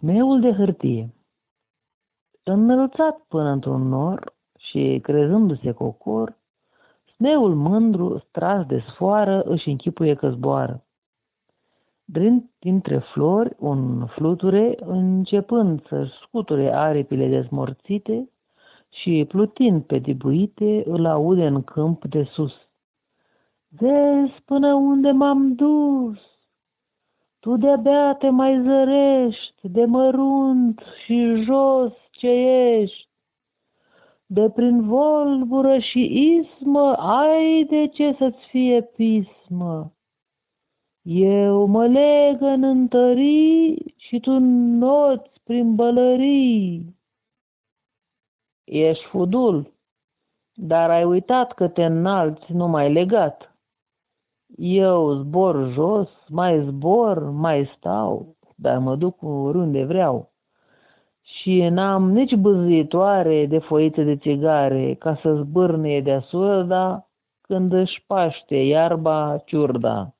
Smeul de hârtie Înălțat până într-un nor și crezându-se cocor, smeul mândru, stras de sfoară, își închipuie că zboară. Dintre flori, un fluture, începând să-și scuture aripile dezmorțite și plutind pe dibuite, îl aude în câmp de sus. Vezi până unde m-am dus, tu de-abia te mai zărești, de mărunt și jos ce ești. De prin volbură și ismă ai de ce să-ți fie pismă. Eu mă leg în întării și tu noți prin bălării. Ești fudul, dar ai uitat că te înalți numai legat. Eu zbor jos, mai zbor, mai stau, dar mă duc oriunde vreau. Și n-am nici băzuitoare de foițe de țigare ca să zbârne de surda când își paște iarba ciurda.